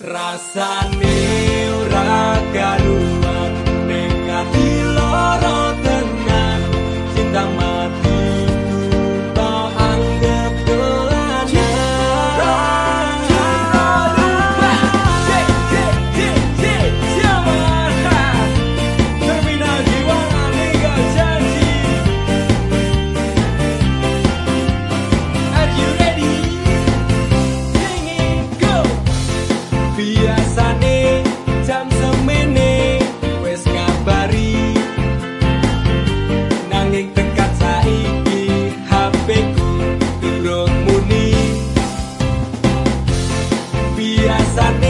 rasane ora gaduh. días a